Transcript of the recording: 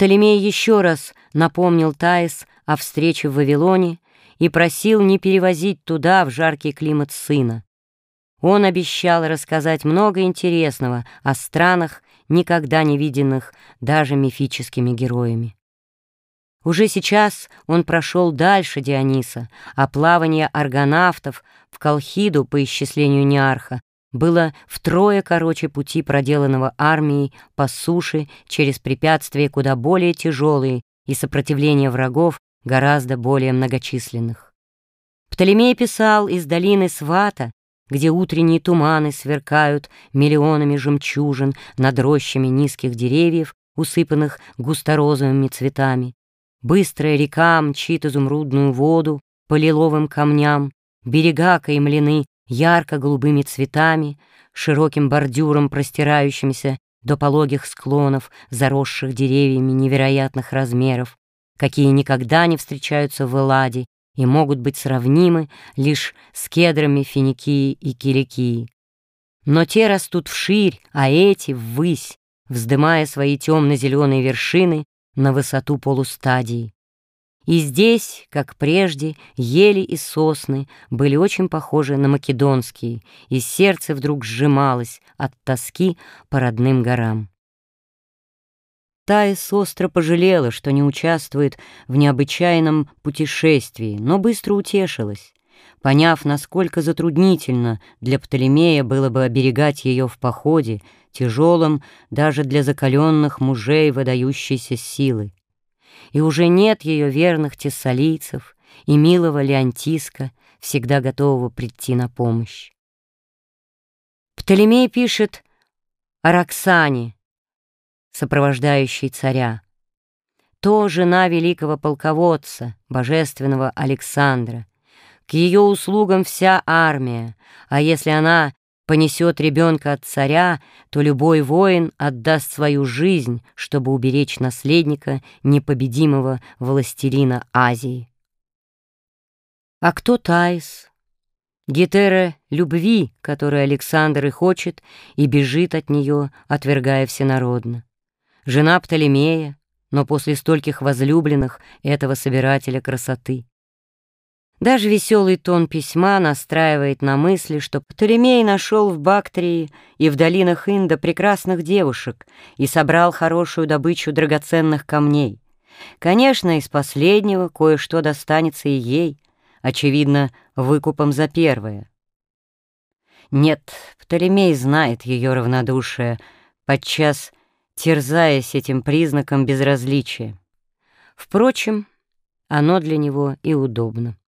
Птолемей еще раз напомнил Таис о встрече в Вавилоне и просил не перевозить туда, в жаркий климат сына. Он обещал рассказать много интересного о странах, никогда не виденных даже мифическими героями. Уже сейчас он прошел дальше Диониса, а плавание аргонавтов в Колхиду, по исчислению Неарха, было втрое короче пути, проделанного армией по суше через препятствия куда более тяжелые и сопротивление врагов гораздо более многочисленных. Птолемей писал из долины Свата, где утренние туманы сверкают миллионами жемчужин над рощами низких деревьев, усыпанных густорозовыми цветами. Быстрая река мчит изумрудную воду по лиловым камням, берега каймлены ярко-голубыми цветами, широким бордюром, простирающимся до пологих склонов, заросших деревьями невероятных размеров, какие никогда не встречаются в Элладе и могут быть сравнимы лишь с кедрами финикии и киликии. Но те растут вширь, а эти — ввысь, вздымая свои темно-зеленые вершины на высоту полустадии. И здесь, как прежде, ели и сосны были очень похожи на македонские, и сердце вдруг сжималось от тоски по родным горам. Таис остро пожалела, что не участвует в необычайном путешествии, но быстро утешилась, поняв, насколько затруднительно для Птолемея было бы оберегать ее в походе, тяжелом даже для закаленных мужей выдающейся силы и уже нет ее верных тессалийцев и милого Леонтиска, всегда готового прийти на помощь. Птолемей пишет о Роксане, сопровождающей царя. То жена великого полководца, божественного Александра. К ее услугам вся армия, а если она понесет ребенка от царя, то любой воин отдаст свою жизнь, чтобы уберечь наследника непобедимого властелина Азии. А кто Таис? Гетера любви, которую Александр и хочет, и бежит от нее, отвергая всенародно. Жена Птолемея, но после стольких возлюбленных этого собирателя красоты. Даже веселый тон письма настраивает на мысли, что Птолемей нашел в Бактрии и в долинах Инда прекрасных девушек и собрал хорошую добычу драгоценных камней. Конечно, из последнего кое-что достанется и ей, очевидно, выкупом за первое. Нет, Птолемей знает ее равнодушие, подчас терзаясь этим признаком безразличия. Впрочем, оно для него и удобно.